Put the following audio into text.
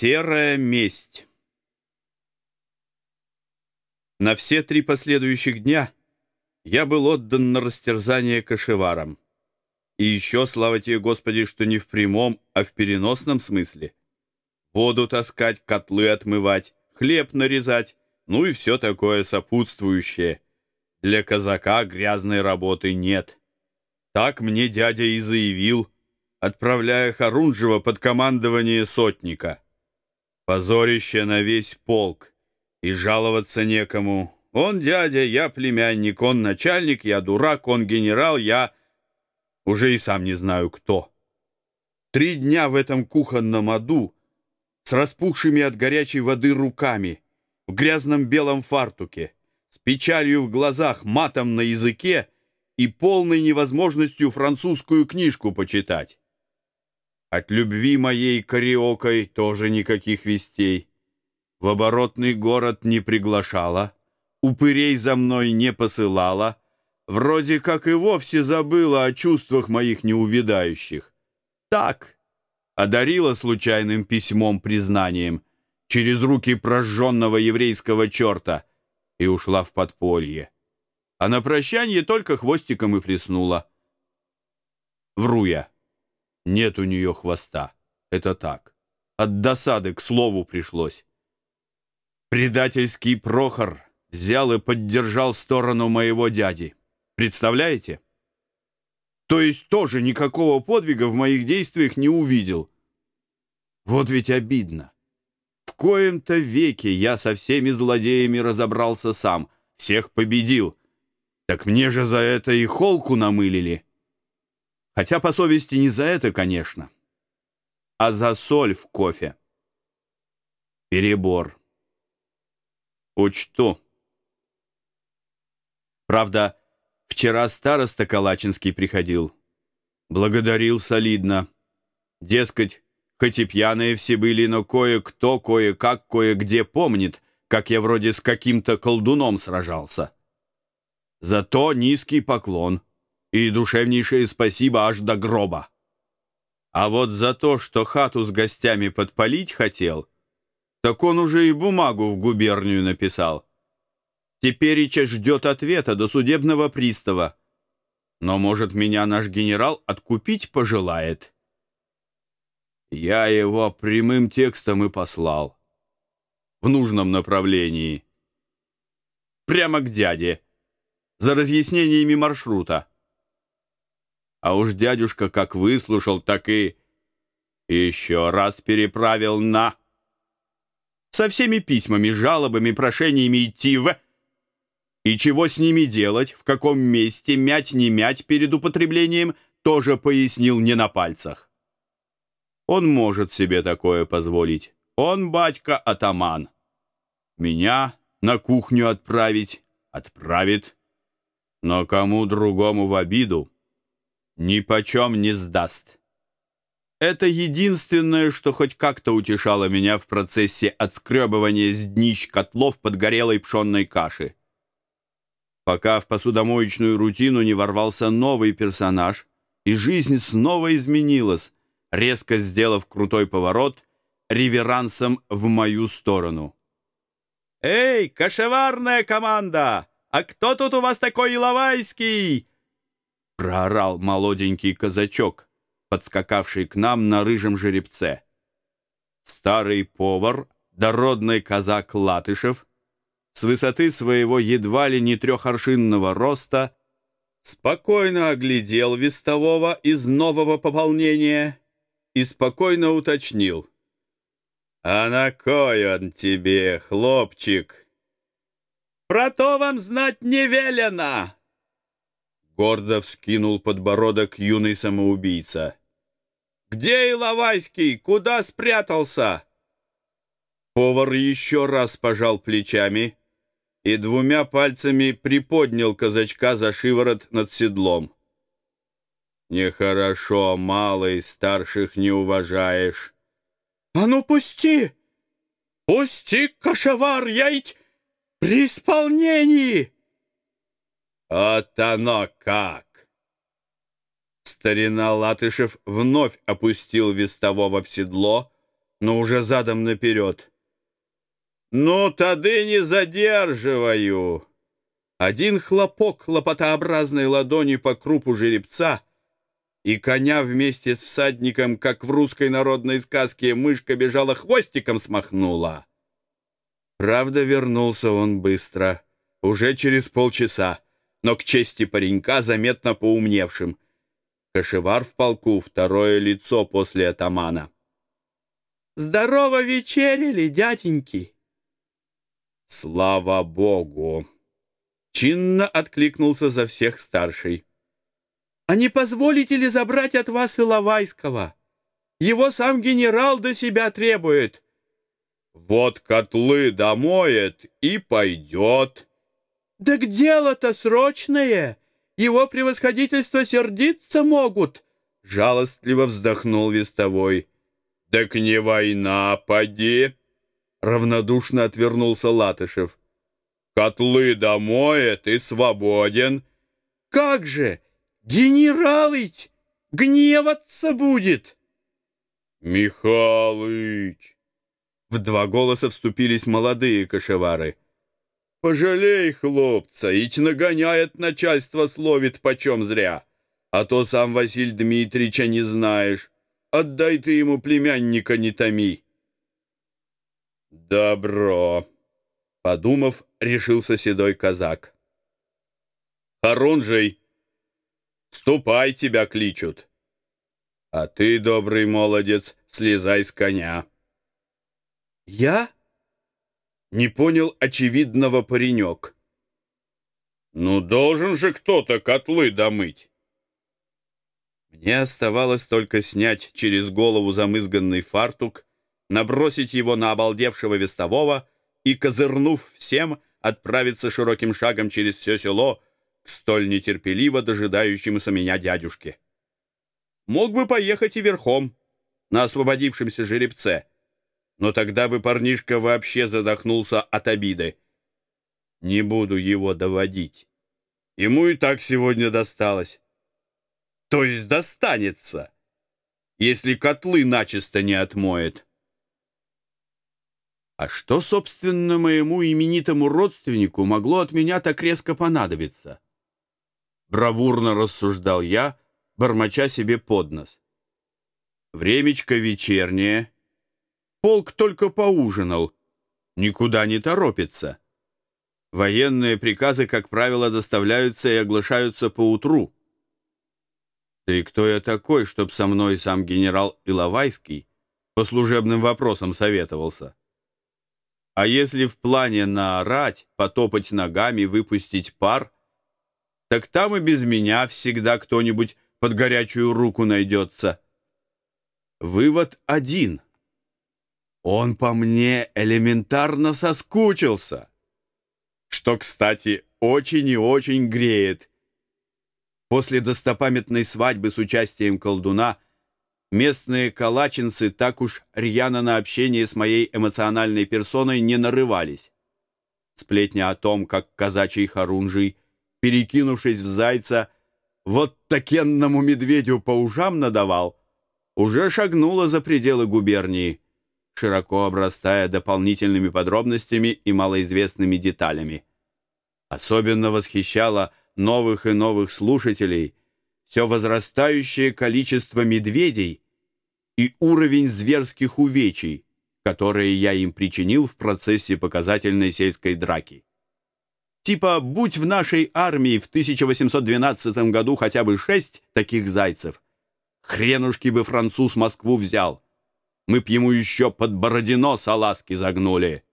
Серая месть На все три последующих дня я был отдан на растерзание кошеварам. И еще, слава тебе, Господи, что не в прямом, а в переносном смысле. Воду таскать, котлы отмывать, хлеб нарезать, ну и все такое сопутствующее. Для казака грязной работы нет. Так мне дядя и заявил, отправляя Харунжева под командование сотника. Позорище на весь полк, и жаловаться некому. Он дядя, я племянник, он начальник, я дурак, он генерал, я уже и сам не знаю кто. Три дня в этом кухонном аду с распухшими от горячей воды руками, в грязном белом фартуке, с печалью в глазах, матом на языке и полной невозможностью французскую книжку почитать. От любви моей кариокой тоже никаких вестей. В оборотный город не приглашала, упырей за мной не посылала, вроде как и вовсе забыла о чувствах моих неувидающих. Так, одарила случайным письмом-признанием через руки прожженного еврейского черта и ушла в подполье. А на прощание только хвостиком и плеснула. Вру я. Нет у нее хвоста. Это так. От досады к слову пришлось. Предательский Прохор взял и поддержал сторону моего дяди. Представляете? То есть тоже никакого подвига в моих действиях не увидел. Вот ведь обидно. В коем-то веке я со всеми злодеями разобрался сам, всех победил. Так мне же за это и холку намылили. Хотя по совести не за это, конечно, а за соль в кофе. Перебор. Учту. Правда, вчера староста Калачинский приходил. Благодарил солидно. Дескать, хоть и пьяные все были, но кое-кто, кое-как, кое-где помнит, как я вроде с каким-то колдуном сражался. Зато низкий поклон — и душевнейшее спасибо аж до гроба. А вот за то, что хату с гостями подпалить хотел, так он уже и бумагу в губернию написал. Теперь Ича ждет ответа до судебного пристава. Но, может, меня наш генерал откупить пожелает? Я его прямым текстом и послал. В нужном направлении. Прямо к дяде. За разъяснениями маршрута. А уж дядюшка как выслушал, так и еще раз переправил на... Со всеми письмами, жалобами, прошениями идти в... И чего с ними делать, в каком месте, мять не мять перед употреблением, тоже пояснил не на пальцах. Он может себе такое позволить. Он, батька, атаман. Меня на кухню отправить отправит. Но кому другому в обиду ни почем не сдаст. Это единственное, что хоть как-то утешало меня в процессе отскребывания с днищ котлов подгорелой пшенной каши. Пока в посудомоечную рутину не ворвался новый персонаж, и жизнь снова изменилась, резко сделав крутой поворот реверансом в мою сторону. «Эй, кошеварная команда! А кто тут у вас такой Иловайский?» Проорал молоденький казачок, подскакавший к нам на рыжем жеребце. Старый повар, дородный казак Латышев, с высоты своего едва ли не трехоршинного роста, спокойно оглядел вестового из нового пополнения и спокойно уточнил. «А на кой он тебе, хлопчик?» «Про то вам знать не велено!» Гордо вскинул подбородок юный самоубийца. «Где Иловайский? Куда спрятался?» Повар еще раз пожал плечами и двумя пальцами приподнял казачка за шиворот над седлом. «Нехорошо, малый, старших не уважаешь». «А ну пусти! Пусти, кошевар, я ведь при исполнении!» Вот оно как! Старина Латышев вновь опустил вестового в седло, но уже задом наперед. «Ну, тады не задерживаю!» Один хлопок хлопотообразной ладони по крупу жеребца, и коня вместе с всадником, как в русской народной сказке, мышка бежала хвостиком смахнула. Правда, вернулся он быстро, уже через полчаса, но к чести паренька заметно поумневшим. Кашевар в полку — второе лицо после атамана. «Здорово вечерили, дяденьки!» «Слава Богу!» Чинно откликнулся за всех старший. «А не позволите ли забрать от вас Иловайского? Его сам генерал до себя требует». «Вот котлы домоет и пойдет». «Да дело-то срочное! Его превосходительство сердиться могут!» Жалостливо вздохнул вестовой. «Так не война, поди!» Равнодушно отвернулся Латышев. «Котлы домоет и свободен». «Как же! Генералыч гневаться будет!» «Михалыч!» В два голоса вступились молодые кошевары. «Пожалей хлопца, ить нагоняет начальство, словит почем зря. А то сам Василь Дмитрича не знаешь. Отдай ты ему племянника, не томи». «Добро», — подумав, решился седой казак. «Харунжий, ступай, тебя кличут. А ты, добрый молодец, слезай с коня». «Я?» — не понял очевидного паренек. «Ну, должен же кто-то котлы домыть». Мне оставалось только снять через голову замызганный фартук набросить его на обалдевшего вестового и, козырнув всем, отправиться широким шагом через все село к столь нетерпеливо дожидающемуся меня дядюшке. Мог бы поехать и верхом, на освободившемся жеребце, но тогда бы парнишка вообще задохнулся от обиды. Не буду его доводить. Ему и так сегодня досталось. То есть достанется, если котлы начисто не отмоет. А что, собственно, моему именитому родственнику могло от меня так резко понадобиться? Бравурно рассуждал я, бормоча себе под нос. Времечко вечернее. Полк только поужинал. Никуда не торопится. Военные приказы, как правило, доставляются и оглашаются по утру. Да и кто я такой, чтоб со мной сам генерал Иловайский по служебным вопросам советовался? А если в плане наорать, потопать ногами, выпустить пар, так там и без меня всегда кто-нибудь под горячую руку найдется. Вывод один. Он по мне элементарно соскучился, что, кстати, очень и очень греет. После достопамятной свадьбы с участием колдуна — Местные калачинцы так уж рьяно на общение с моей эмоциональной персоной не нарывались. Сплетня о том, как казачий Харунжий, перекинувшись в зайца, вот такенному медведю по ушам надавал, уже шагнула за пределы губернии, широко обрастая дополнительными подробностями и малоизвестными деталями. Особенно восхищало новых и новых слушателей все возрастающее количество медведей и уровень зверских увечий, которые я им причинил в процессе показательной сельской драки. Типа, будь в нашей армии в 1812 году хотя бы шесть таких зайцев, хренушки бы француз Москву взял. Мы б ему еще под Бородино салазки загнули.